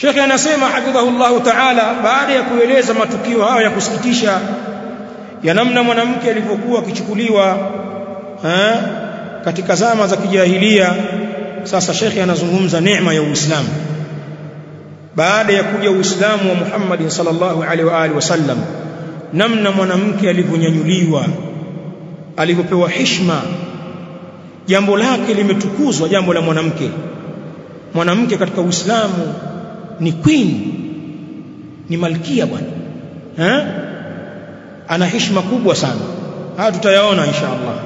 Sheikh anasema hafidhahullahu ta'ala baada ya kueleza matukio hayo ya kusikitisha ya namna mwanamke alivyokuwa akichukuliwa katika zama za kijahilia sasa Sheikh anazungumza neema ya Uislamu. Baada ya kuja Uislamu wa Muhammad sallallahu alaihi wa alihi wasallam namna mwanamke alivyonyanyuliwa alivyopewa heshima jambo lake limetukuzwa jambo la mwanamke. Mwanamke katika Uislamu ni queen. Ni malkia bwana. Eh ana heshima kubwa sana. Haya tutayaona insha Allah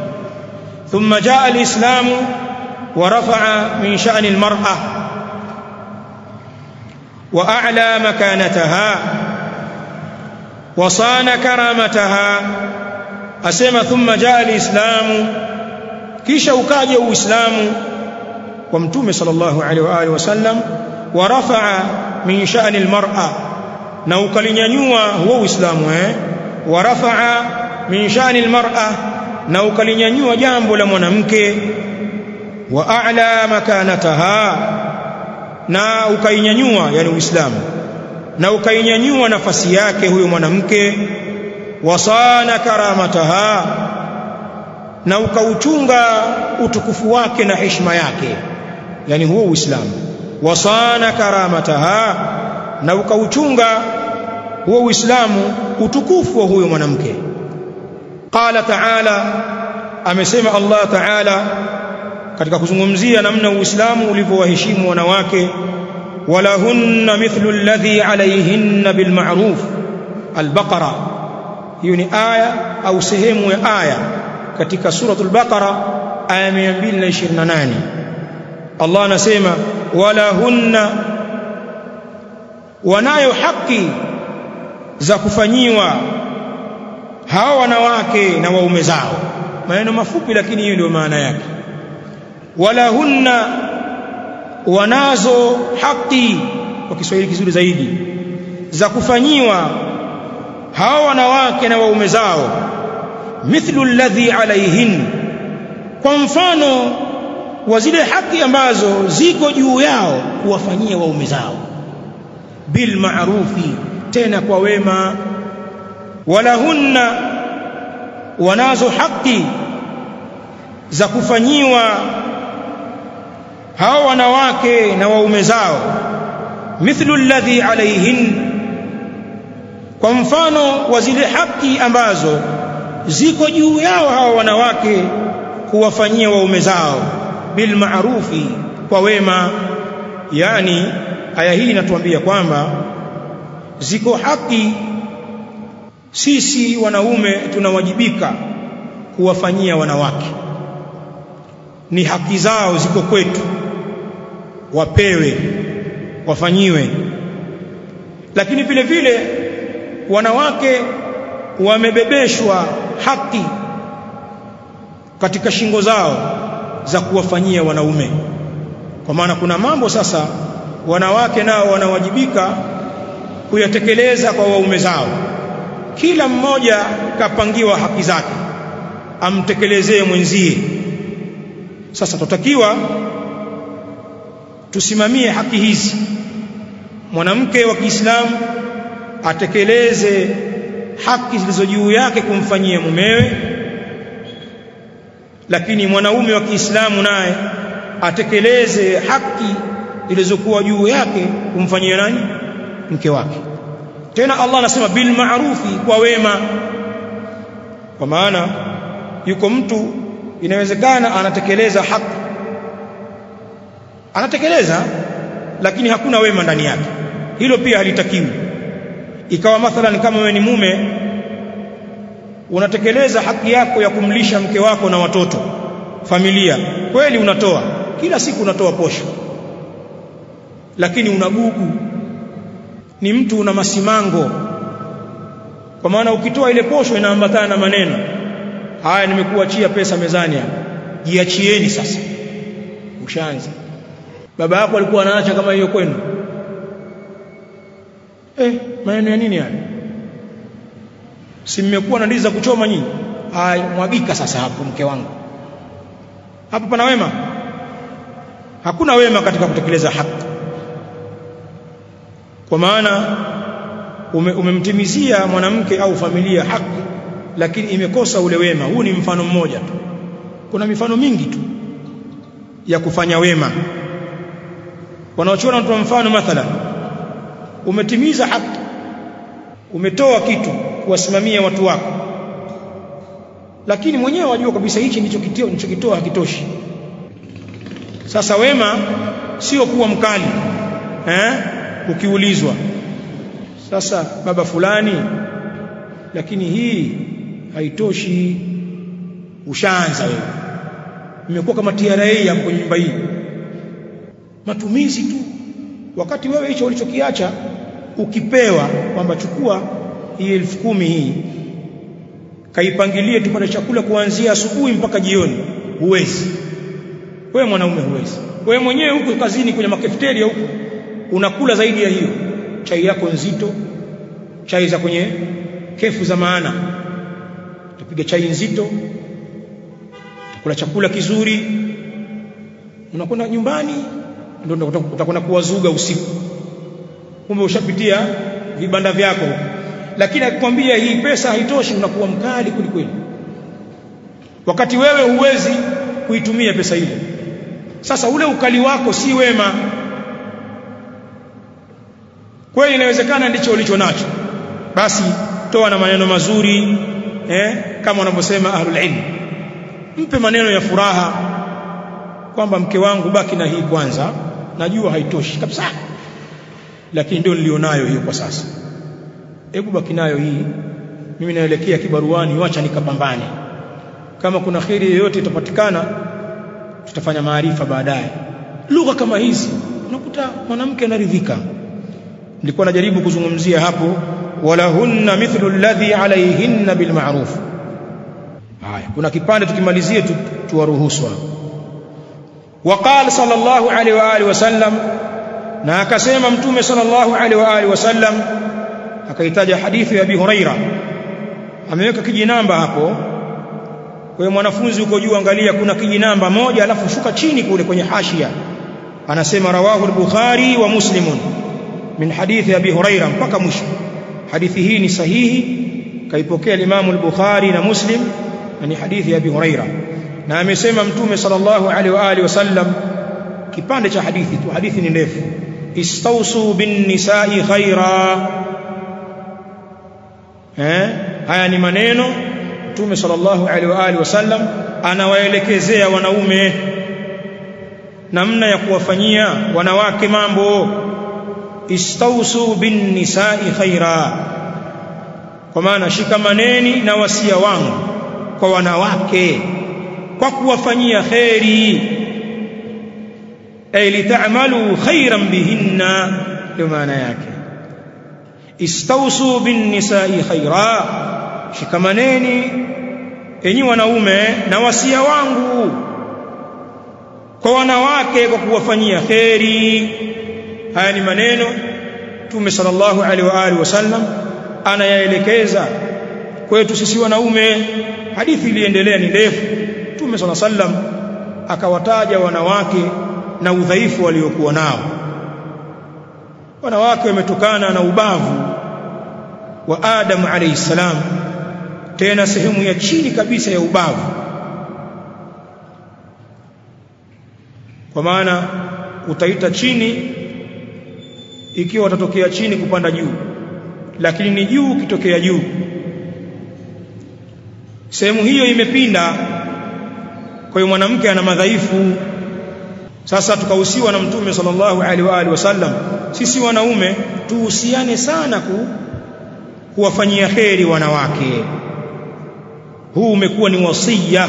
thumma jaa alislam wa rafa'a min sha'ni almar'a wa a'la makanataha wa sana karamataha. Asema thumma jaa al-islam kisha ukaja uislamu kwa mtume sallallahu alaihi wa alihi wasallam wa rafa'a min sha'ni al-mar'a na ukalinyanyua huo uislamu eh? Wa rafa'a min sha'ni al-mar'a na ukalinyanyua jambo la mwanamke. Wa a'la makanataha na ukainyanyua yani uislamu na ukainyanyua nafasi yake huyo mwanamke. Wasana karamataha na ukauchunga utukufu wake na heshima yake yani huo uislamu wasana karamataha na ukauchunga huo uislamu utukufu wa huyo mwanamke. Qala ta'ala amesema Allah ta'ala katika kuzungumzia namna uislamu ulivyowaheshimu wanawake walahunna mithlu alladhi alayhinna bilma'ruf albaqara. Hiyo ni aya au sehemu ya aya katika suratul baqara aya 228 Allah anasema walahunna wanayo haki za kufanyiwa hawa wanawake na waume zao. Maneno mafupi lakini hiyo ndio maana yake. Wala hunna wanazo haki kwa Kiswahili kizuri zaidi za kufanyiwa hawa wanawake na waume zao. Mithlu alladhi alaihin kwa mfano wa zile haki ambazo ziko juu yao kuwafanyia waume zao. Bil ma'rufi tena kwa wema. Walahunna wanazo haki za kufanyiwa hao wanawake na waume zao. Mithlu alladhi alayhin kwa mfano wa zile haki ambazo ziko juu yao hao wanawake kuwafanyia waume zao bil ma'rufi kwa wema. Yani aya hii inatuambia kwamba ziko haki. Sisi wanaume tunawajibika kuwafanyia wanawake. Ni haki zao ziko kwetu. Wapewe wafanyiwe. Lakini vile vile wanawake wamebebeshwa haki katika shingo zao za kuwafanyia wanaume. Kwa maana kuna mambo sasa wanawake nao wanawajibika kuyatekeleza kwa waume zao. Kila mmoja kapangiwa haki zake amtekelezee mwenzie. Sasa tutakiwa tusimamie haki hizi. Mwanamke wa Kiislamu atekeleze haki zilizo juu yake kumfanyia mumewe lakini mwanaume wa Kiislamu naye atekeleze haki zilizokuwa juu yake kumfanyia nani? Mke wake. Tena Allah anasema bil ma'rufi kwa wema. Kwa maana yuko mtu inawezekana anatekeleza haki anatekeleza lakini hakuna wema ndani yake. Hilo pia halitakiwi. Ikawa mathalan kama wewe ni mume unatekeleza haki yako ya kumlisha mke wako na watoto familia. Kweli unatoa. Kila siku unatoa posho. Lakini una gugu. Ni mtu una masimango. Kwa maana ukitoa ile posho inaambatana na maneno. Haya nimekuachia pesa mezani hapa. Jiachieni sasa. Ushaanza. Baba yako alikuwa anaacha kama hiyo kwenu. Eh maneno ya nini haya si mmekuwa na ndizi za kuchoma nyinyi haya mwagika sasa hapo mke wangu. Hapo pana wema? Hakuna wema katika kutekeleza haki. Kwa maana umemtimizia ume, mwanamke au familia haki lakini imekosa ule wema. Huu ni mfano mmoja tu. Kuna mifano mingi tu ya kufanya wema. Wanaochora mtu mfano mathalan umetimiza haki umetoa kitu kuwasimamia watu wako. Lakini mwenyewe wajua kabisa hichi ndicho kitio nilichokitoa hakitoshi. Sasa wema sio kuwa mkali eh? Ukiulizwa sasa baba fulani lakini hii haitoshi ushaanza wewe. Imekuwa kama TRA ya kwenye nyumba hii. Matumizi tu. Wakati wewe hicho ulichokiacha ukipewa kwamba chukua hii elfu kumi hii. Kaipangilie tupate chakula kuanzia asubuhi mpaka jioni. Huwezi. Wewe mwanaume huwezi. Wewe mwenyewe huko kazini kwenye makafeteria huko unakula zaidi ya hiyo. Chai yako nzito. Chai za kwenye kefu za maana. Utapiga chai nzito. Utakula chakula kizuri. Unakwenda nyumbani ndio utakwenda kuwazuga usiku. Kumbe ushapitia vibanda vyako lakini akikwambia hii pesa haitoshi unakuwa mkali kulikweli wakati wewe huwezi kuitumia pesa ile. Sasa ule ukali wako si wema. Kweli inawezekana ndicho ulicho nacho. Basi toa na maneno mazuri eh, kama wanavyosema ahlul ilm. Mpe maneno ya furaha kwamba mke wangu baki na hii kwanza. Najua haitoshi kabisa. Lakini ndio nilionayo hiyo kwa sasa hebu baki nayo hii. Mimi naelekea kibaruani wacha nikapambane. Kama kuna khiri yoyote itapatikana tutafanya maarifa baadaye. Lugha kama hizi unakuta mwanamke anaridhika. Nilikuwa najaribu kuzungumzia hapo walahunna mithlu alladhi alayhinna bilma'ruf haya kuna kipande tukimalizie tuwaruhusu waqala sallallahu alayhi wa alihi wasallam na akasema mtume sallallahu alayhi wa alihi wasallam akaitaja hadithi ya Abi Huraira. Ameweka kijinamba hapo. Kwa mwanafunzi uko juu angalia kuna kijinamba moja alafu shuka chini kule kwenye hashia. Anasema rawahu al-Bukhari wa Muslimun min hadithi Abi Huraira mpaka mwisho. Hadithi hii ni sahihi kaipokea Imam al-Bukhari na Muslim na ni hadithi ya Abi Huraira. Na amesema mtume sallallahu alaihi wa alihi wasallam kipande cha hadithi tu hadithi ni ndefu. Istausu bin nisa'i khaira eh? Haya ni maneno mtume sallallahu alaihi wa alihi wasallam anawaelekezea wanaume namna ya kuwafanyia wanawake mambo. Istausu bin nisa'i khaira kwa maana shikamaneni na wasia wangu kwa wanawake kwa kuwafanyia kheri. Ay litamalu khairan bihinna ndio maana yake istausu bin nisa'i khaira. Shikamaneni enyi wanaume na wasia wangu. Kwa wanawake kwa kuwafanyia kheri. Haya ni maneno Mtume sallallahu alaihi wa alihi wasallam anayaelekeza kwetu sisi wanaume. Hadithi iliendelea ni ndefu. Mtume sallallahu alaihi wasallam akawataja wanawake na udhaifu waliokuwa nao. Wanawake wametokana na ubavu wa Adam alayhi salam tena sehemu ya chini kabisa ya ubavu. Kwa maana utaita chini ikiwa utatokea chini kupanda juu lakini ni juu ukitokea juu. Sehemu hiyo imepinda kwa hiyo mwanamke ana madhaifu. Sasa tukahusiwa na mtume sallallahu alaihi wa alihi wasallam sisi wanaume tuhusiane sana ku, kuwafanyia kheri wanawake. Huu umekuwa ni wasia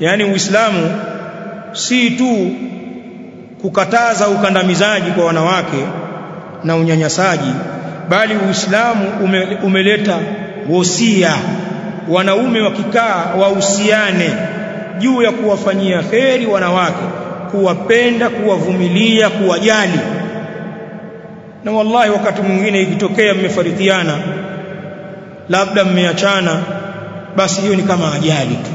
yaani uislamu si tu kukataza ukandamizaji kwa wanawake na unyanyasaji bali uislamu ume, umeleta wosia wanaume wakikaa wahusiane juu ya kuwafanyia kheri wanawake kuwapenda kuwavumilia kuwajali na wallahi wakati mwingine ikitokea mmefarithiana labda mmeachana basi hiyo ni kama ajali tu.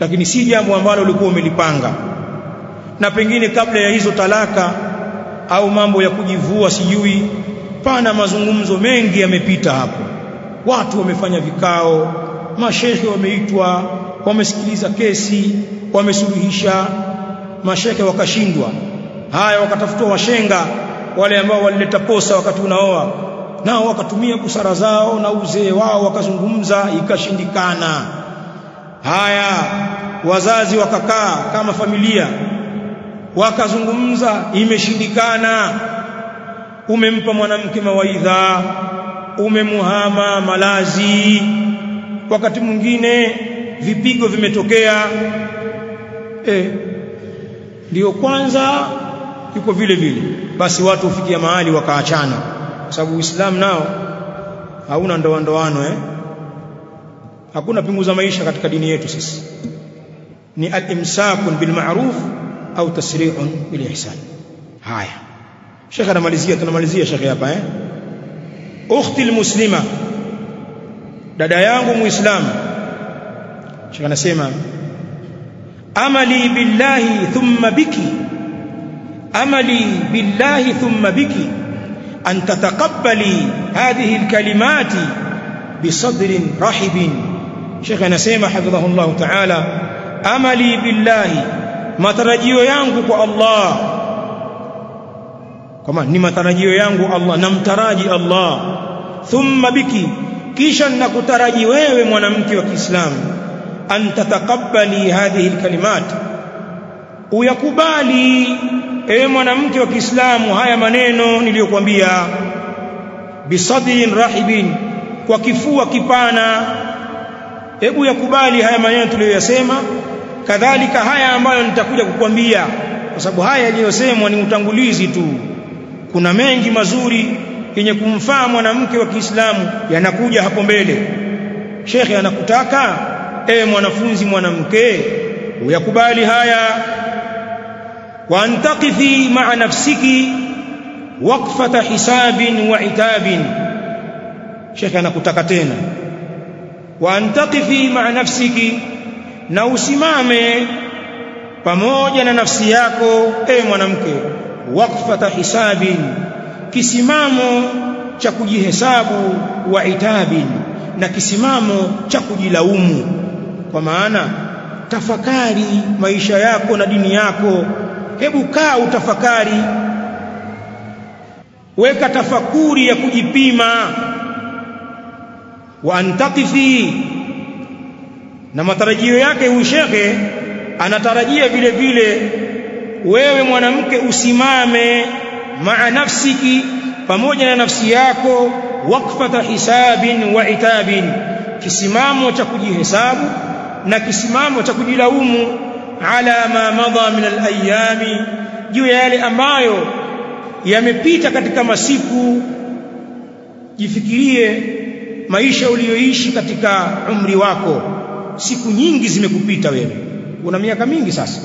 Lakini si jambo ambalo ulikuwa umelipanga. Na pengine kabla ya hizo talaka au mambo ya kujivua sijui pana mazungumzo mengi yamepita hapo. Watu wamefanya vikao mashehe wameitwa wamesikiliza kesi wamesuluhisha mashehe wakashindwa. Haya wakatafutwa washenga wale ambao walileta posa wakati unaoa nao wakatumia busara zao na uzee wao wakazungumza ikashindikana. Haya wazazi wakakaa kama familia wakazungumza imeshindikana. Umempa mwanamke mawaidha umemuhama malazi. Wakati mwingine vipigo vimetokea. Eh ndio kwanza yuko vile vile. Basi watu hufikia mahali wakaachana. Kwa sababu Uislamu nao hauna ndoa ndoano eh? Hakuna pinguza maisha katika dini yetu sisi. Ni al-imsakun bil ma'ruf au tasri'un bil ihsan haya. Sheikh anamalizia tunamalizia Sheikh hapa eh? Ukhti muslima dada yangu muislamu. Sheikh anasema amali billahi thumma biki amali billahi thumma biki an tataqabbali hadhihi alkalimati bisadrin rahibin. Sheikh الله hafidhahu Allah ta'ala amali billahi matarajio yangu kwa Allah. Kama ni matarajio yangu Allah namtaraji Allah. Thumma biki kisha nakutaraji wewe mwanamke wa Kiislamu. An tataqabbali hadhihi alkalimat uyakubali ewe mwanamke wa Kiislamu haya maneno niliyokuambia. Bisadrin rahibin kwa kifua kipana. Hebu yakubali haya maneno tuliyoyasema. Kadhalika haya ambayo nitakuja kukwambia kwa sababu haya yaliyosemwa ni utangulizi tu. Kuna mengi mazuri yenye kumfaa mwanamke wa Kiislamu yanakuja hapo mbele. Shekhe anakutaka? Ewe mwanafunzi mwanamke uyakubali haya nafsiki waqfata hisabin wa itabin. Shekhe anakutaka tena. Antaqifi ma'a nafsiki na usimame pamoja na nafsi yako e mwanamke waqfata hisabin. Kisimamo cha kujihesabu wa itabin na kisimamo cha kujilaumu. Kwa maana tafakari maisha yako na dini yako hebu kaa utafakari. Weka tafakuri ya kujipima. Wa antaqifi na matarajio yake huyu shekhe anatarajia vile vile wewe mwanamke usimame maa nafsiki pamoja na nafsi yako wakfata hisabin wa itabin. Kisimamo cha kujihesabu na kisimamo cha kujilaumu ala ma madha min alayami juu ya yale ambayo yamepita katika masiku. Jifikirie maisha uliyoishi katika umri wako. Siku nyingi zimekupita wewe. Una miaka mingi sasa.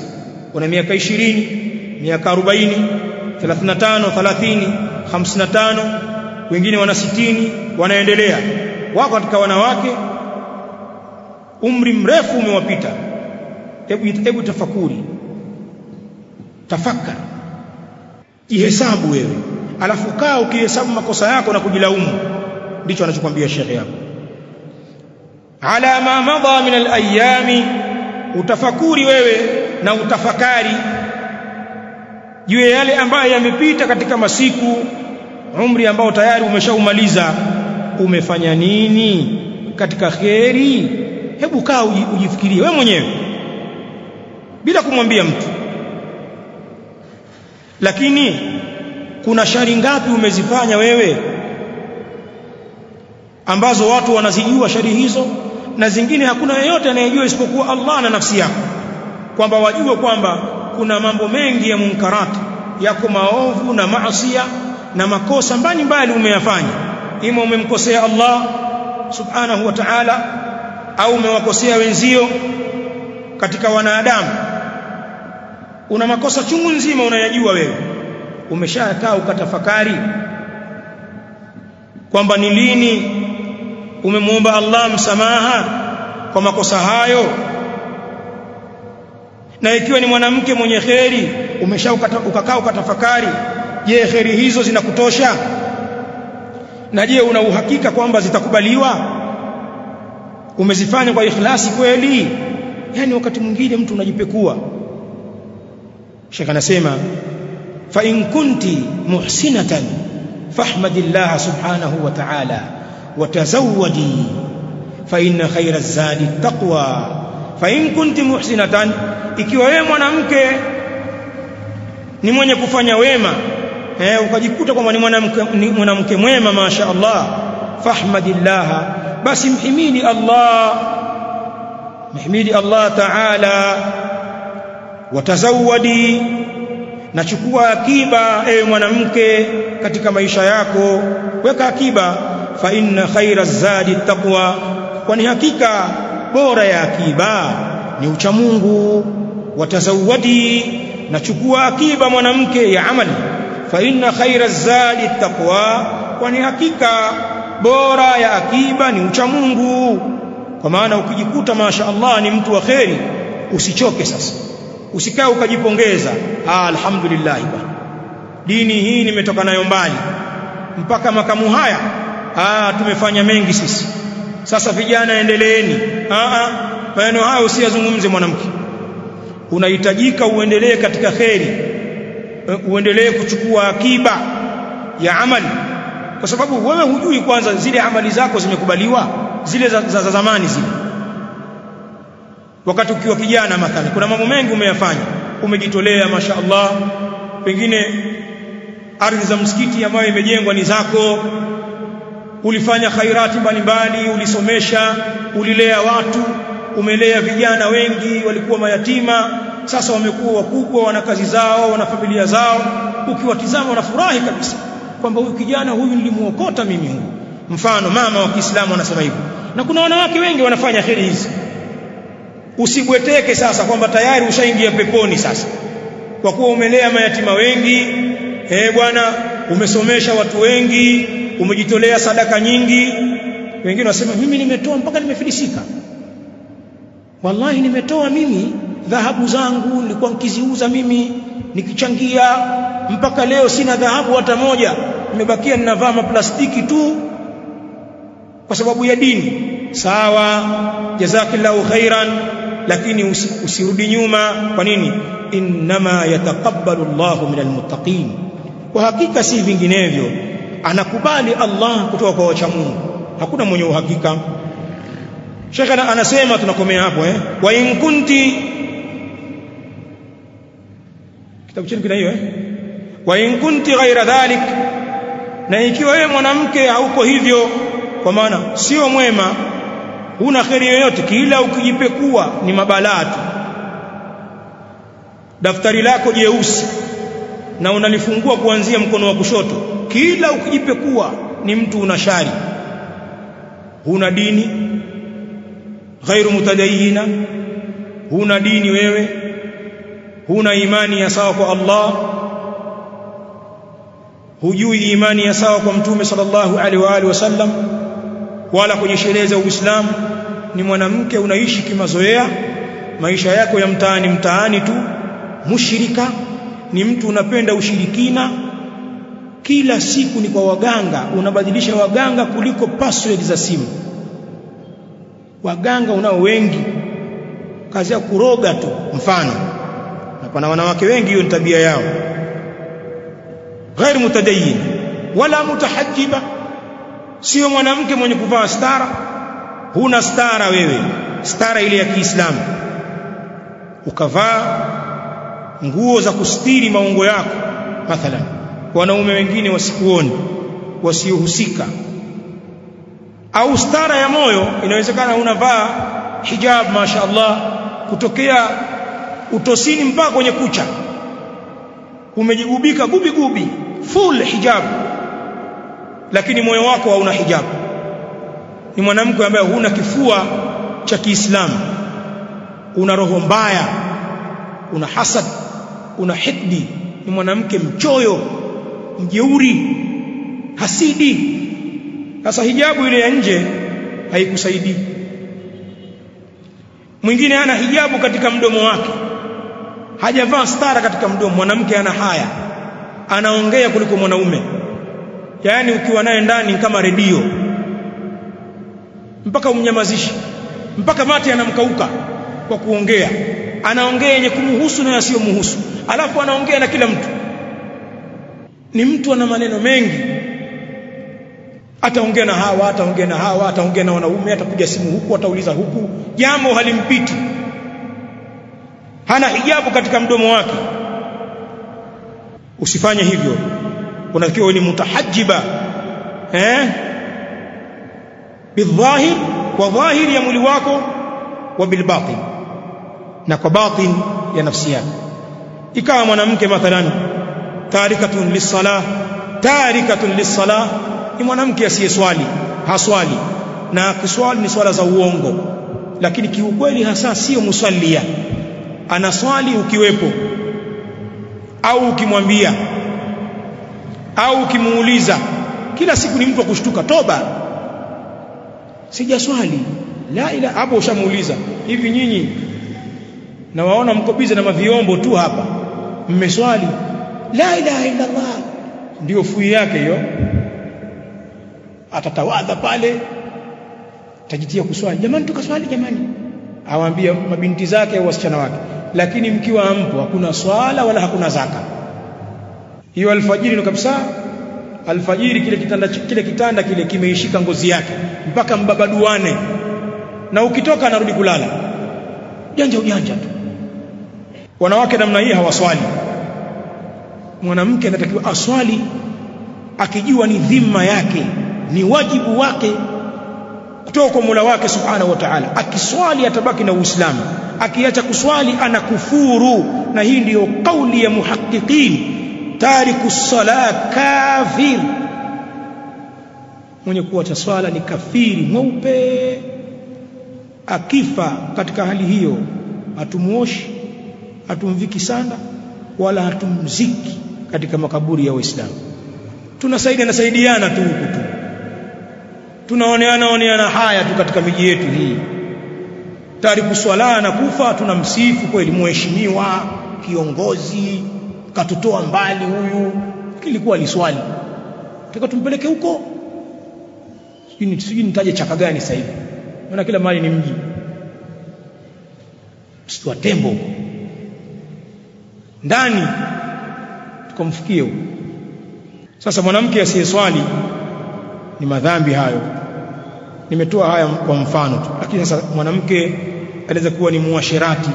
Una miaka 20 miaka 40 35 30 55 wengine wana 60 wanaendelea. Wako katika wanawake. Umri mrefu umewapita hebu tafakuri. Tafakari. Jihesabu wewe. Alafu kaa ukihesabu makosa yako na kujilaumu. Ndicho anachokwambia shekhe hapo ala ma madha min alayami utafakuri wewe na utafakari. Juu ya yale ambayo yamepita katika masiku umri ambao tayari umeshaumaliza umefanya nini katika kheri? Hebu kaa ujifikirie wewe mwenyewe bila kumwambia mtu. Lakini kuna shari ngapi umezifanya wewe ambazo watu wanazijua shari hizo na zingine hakuna yeyote anayejua isipokuwa Allah na nafsi yako kwamba wajue kwamba kuna mambo mengi ya munkarati yako maovu na maasiya na makosa mbalimbali umeyafanya. Ima umemkosea Allah subhanahu wa ta'ala au umewakosea wenzio katika wanadamu una makosa chungu nzima unayajua wewe. Umeshakaa ukatafakari kwamba ni lini umemwomba Allah msamaha kwa makosa hayo. Na ikiwa ni mwanamke mwenye kheri umesha ukakaa ukatafakari je kheri hizo zinakutosha? Na je una uhakika kwamba zitakubaliwa? Umezifanya kwa ikhlasi kweli? Yani wakati mwingine mtu unajipekua Sheikh anasema fa in kunti muhsinatan fahmadillah subhanahu wa ta'ala wa tazawwadi fa inna khayra zadi taqwa. Fa in kunti muhsinatan ikiwa wewe mwanamke ni mwenye kufanya wema eh ukajikuta kwamba ni mwanamke mwanamke mwema masha Allah fahmadillah basi mhimidi Allah mhimidi Allah ta'ala watazawadi na chukua akiba ewe mwanamke katika maisha yako. Weka akiba. Fa inna khaira zadi taqwa kwani hakika bora ya akiba ni ucha Mungu. Watazawadi na chukua akiba mwanamke ya amali. Fa inna khaira zadi taqwa kwani hakika bora ya akiba ni ucha Mungu. Kwa maana ukijikuta masha Allah ni mtu wa kheri usichoke sasa usikae ukajipongeza. Ah alhamdulillah bwana. Dini hii nimetoka nayo mbali. Mpaka makamu haya. Ah tumefanya mengi sisi. Sasa vijana endeleeni. Ah ah. Maneno hayo usiyazungumze mwanamke. Unahitajika uendelee katika kheri. Uendelee kuchukua akiba ya amali. Kwa sababu wewe hujui kwanza zile amali zako zimekubaliwa zile za, za, za zamani zile wakati ukiwa kijana mathalan kuna mambo mengi umeyafanya. Umejitolea mashaallah pengine ardhi za msikiti ambayo imejengwa ni zako. Ulifanya khairati mbalimbali ulisomesha ulilea watu umelea vijana wengi walikuwa mayatima. Sasa wamekuwa wakubwa wana kazi zao wana familia zao. Ukiwatizama wanafurahi kabisa kwamba huyu kijana huyu nilimuokota mimi huyu. Mfano mama wa Kiislamu anasema hivyo na kuna wanawake wengi wanafanya kheri hizi usibweteke sasa kwamba tayari ushaingia peponi sasa. Kwa kuwa umelea mayatima wengi eh bwana umesomesha watu wengi umejitolea sadaka nyingi. Wengine wasema mimi nimetoa mpaka nimefilisika. Wallahi nimetoa mimi dhahabu zangu nilikuwa nikiziuza mimi nikichangia. Mpaka leo sina dhahabu hata moja. Nimebakia ninavaa maplastiki tu kwa sababu ya dini. Sawa jazakillahu khairan lakini usirudi nyuma. Kwa nini? Innama yataqabbalu Allahu min almuttaqin. Kwa hakika si vinginevyo. Anakubali Allah kutoka kwa wacha Mungu. Hakuna mwenye uhakika. Sheikh anasema tunakomea hapo eh? Wa in kunti kitabu chenu kina hiyo eh? Wa in kunti ghaira dhalik na ikiwa wewe mwanamke hauko hivyo kwa maana sio mwema huna kheri yoyote. Kila ukijipekua ni mabalaa tu. Daftari lako jeusi na unalifungua kuanzia mkono wa kushoto. Kila ukijipekua ni mtu una shari. Huna dini ghairu mutadayina huna dini wewe. Huna imani ya sawa kwa Allah. Hujui imani ya sawa kwa mtume sallallahu alaihi wa alihi wasallam wala kwenye sherehe za Uislamu ni mwanamke unaishi kimazoea maisha yako ya mtaani mtaani tu mushirika ni mtu unapenda ushirikina kila siku ni kwa waganga unabadilisha waganga kuliko password za simu waganga unao wengi kazi ya kuroga tu mfano na pana wanawake wengi hiyo ni tabia yao غير متدين wala mutahajjiba sio mwanamke mwenye kuvaa stara. Huna stara wewe. Stara ile ya Kiislamu. Ukavaa nguo za kustiri maungo yako mathalan. Wanaume wengine wasikuone wasiohusika. Au stara ya moyo inawezekana unavaa hijab mashaallah kutokea utosini mpaka kwenye kucha. Umejigubika gubi gubi full hijab lakini moyo wako hauna hijab. Ni mwanamke ambaye huna kifua cha Kiislamu. Una roho mbaya una hasad una hikdi ni mwanamke mchoyo mjeuri hasidi. Sasa hijabu ile ya nje haikusaidii. Mwingine ana hijabu katika mdomo wake. Hajavaa stara katika mdomo. Mwanamke ana haya. Anaongea kuliko mwanaume yaani ukiwa naye ndani kama redio. Mpaka umnyamazishi. Mpaka mate anamkauka kwa kuongea. Anaongea yenye kumhusu na yasiyomhusu alafu anaongea na kila mtu. Ni mtu ana maneno mengi. Ataongea na hawa ataongea na hawa ataongea na wanaume atapiga simu huku atauliza huku. Jambo halimpiti. Hana hijabu katika mdomo wake. Usifanye hivyo unakiwa ni mutahajiba eh? Bidhahir kwa dhahiri ya mwili wako wa bilbatin na kwa batin ya nafsi yako. Ikawa mwanamke mathalan tarikatun lis-salah tarikatun lis-salah ni mwanamke asiyeswali haswali. Na kiswali ni swala za uongo. Lakini kiukweli hasa sio musalia anaswali ukiwepo au ukimwambia au ukimuuliza kila siku ni mtu wa kushtuka toba. Sijaswali. La ila hapo ushamuuliza hivi nyinyi na waona mko bize na maviombo tu hapa. Mmeswali? La ilaha illa Allah ndio fui yake hiyo. Atatawadha pale. Tajitia kuswali. Jamani tukaswali jamani. Awaambia mabinti zake au wasichana wake. Lakini mkiwa hampo hakuna swala wala hakuna zaka hiyo alfajiri ndo kabisa. Alfajiri kile kitanda kile kitanda kile kimeishika ngozi yake mpaka mbabaduane. Na ukitoka anarudi kulala. Janja ujanja tu. Wanawake namna hii hawaswali. Mwanamke anatakiwa aswali akijua ni dhima yake ni wajibu wake kutoka kwa Mola wake Subhanahu wa Ta'ala. Akiswali atabaki na Uislamu. Akiacha kuswali anakufuru. Na hii ndiyo kauli ya muhaqqiqin tariku sala kafir. Mwenye kuacha swala ni kafiri mweupe. Akifa katika hali hiyo hatumuoshi hatumviki sanda wala hatumziki katika makaburi ya Waislamu. Tunasaidia nasaidiana tu huku tu. Tunaoneana oneana haya tu katika miji yetu hii. Tariku swala na kufa tunamsifu kweli mheshimiwa kiongozi katutoa mbali huyu. Kilikuwa liswali taka tumpeleke huko. Sijui nitaje chaka gani sasa hivi. Maana kila mali ni mji. Msitu wa tembo. Ndani. Tukamfikie huko. Sasa mwanamke asiyeswali ni madhambi hayo. Nimetoa haya kwa mfano tu. Lakini sasa mwanamke anaweza kuwa ni muasherati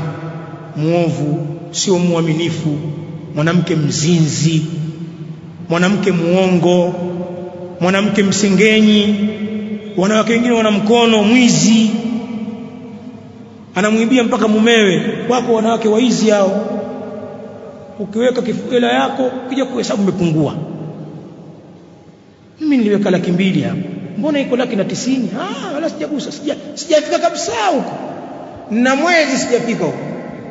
muovu sio muaminifu mwanamke mzinzi mwanamke muongo mwanamke msengenyi wanawake wengine wana mkono mwizi. Anamwibia mpaka mumewe wako wanawake waizi hao. Ukiweka kifuela yako ukija kuhesabu umepungua. Mimi niliweka laki mbili hapo mbona iko laki na tisini? Ah wala sijagusa sija sijafika kabisa huko. Na mwezi sijafika huko.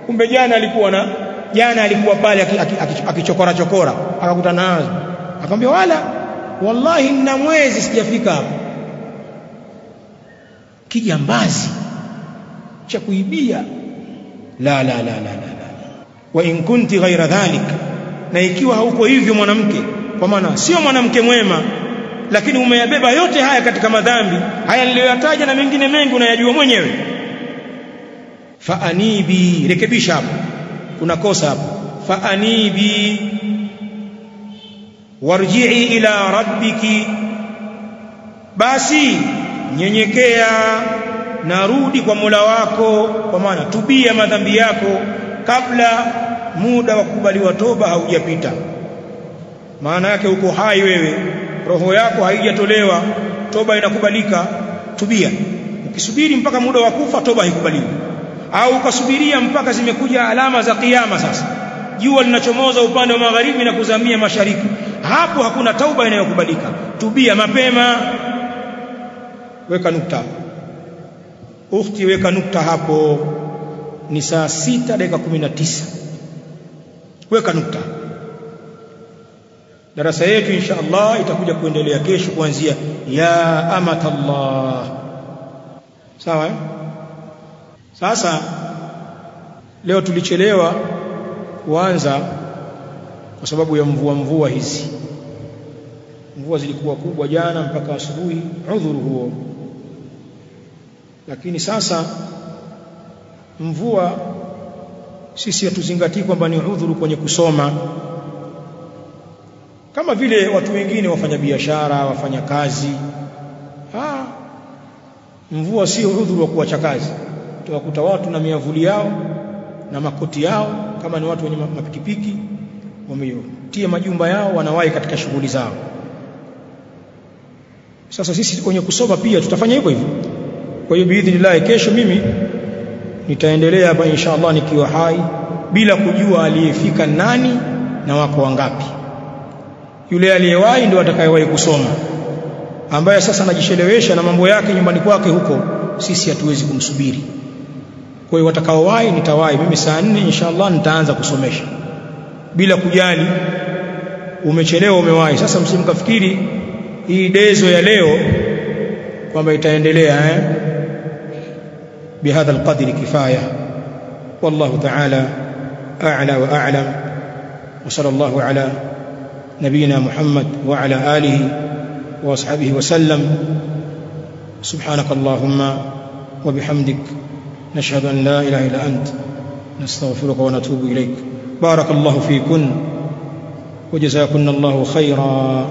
Kumbe jana alikuwa na jana alikuwa pale akichokora chokora akakutana nazo. Akamwambia wala wallahi na mwezi sijafika hapo kijambazi cha kuibia. La la la la la, wa in kunti ghaira dhalik. Na ikiwa hauko hivyo mwanamke kwa maana sio mwanamke mwema lakini umeyabeba yote haya katika madhambi haya niliyoyataja na mengine mengi unayajua mwenyewe. Fa anibi rekebisha hapo kuna hapo. Fa anibi warji'i ila rabbiki. Basi nyenyekea narudi kwa mula wako kwa maana tubia madhambi yako kabla muda wa kukubaliwa toba haujapita. Maana yake uko hai wewe. Roho yako haijatolewa. Toba inakubalika. Tubia. Ukisubiri mpaka muda wa kufa toba haikubaliwi au ukasubiria mpaka zimekuja alama za kiyama sasa. Jua linachomoza upande wa magharibi na kuzamia mashariki. Hapo hakuna tauba inayokubalika. Tubia mapema. Weka nukta. Ukhti weka nukta hapo. Ni saa sita dakika kumi na tisa. Weka nukta. Darasa yetu insha Allah itakuja kuendelea kesho kuanzia ya amatallah. Sawa eh? Sasa leo tulichelewa kuanza kwa sababu ya mvua mvua hizi. Mvua zilikuwa kubwa jana mpaka asubuhi udhuru huo. Lakini sasa mvua sisi hatuzingatii kwamba ni udhuru kwenye kusoma. Kama vile watu wengine wafanya biashara wafanya kazi. Ah mvua sio udhuru wa kuacha kazi tuwakuta watu na miavuli yao na makoti yao kama ni watu wenye mapikipiki wametia majumba yao wanawahi katika shughuli zao. Sasa sisi kwenye kusoma pia tutafanya hivyo hivyo. Kwa hiyo biidhnillah kesho mimi nitaendelea hapa inshallah nikiwa hai bila kujua aliyefika nani na wako wangapi. Yule aliyewahi ndio atakayewahi kusoma ambaye sasa anajishelewesha na mambo yake nyumbani kwake huko sisi hatuwezi kumsubiri kwa hiyo watakaowahi nitawahi mimi, saa nne inshallah nitaanza kusomesha bila kujali umechelewa umewahi. Sasa msimkafikiri hii dezo ya leo kwamba itaendelea eh? bihadha alqadri kifaya. Wallahu taala a'la wa a'lam wa sallallahu ala nabiyina Muhammad wa ala alihi wa ashabihi wa sallam subhanakallahumma wa bihamdika نشهد أن لا إله إلا أنت نستغفرك ونتوب إليك. بارك الله فيكن وجزاكن الله خيرا.